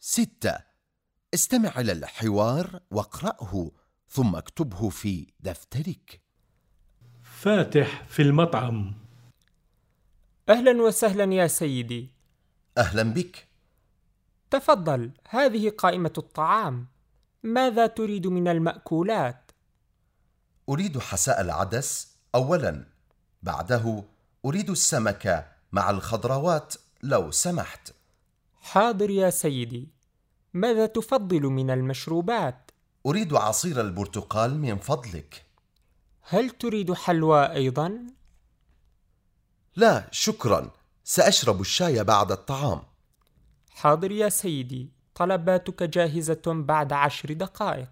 ستة. استمع إلى الحوار واقرأه ثم اكتبه في دفترك. فاتح في المطعم. أهلا وسهلا يا سيدي. أهلا بك. تفضل هذه قائمة الطعام. ماذا تريد من المأكولات؟ أريد حساء العدس أولا. بعده أريد السمك مع الخضروات لو سمحت. حاضر يا سيدي ماذا تفضل من المشروبات؟ أريد عصير البرتقال من فضلك هل تريد حلوى أيضا؟ لا شكرا سأشرب الشاي بعد الطعام حاضر يا سيدي طلباتك جاهزة بعد عشر دقائق